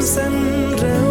சென்று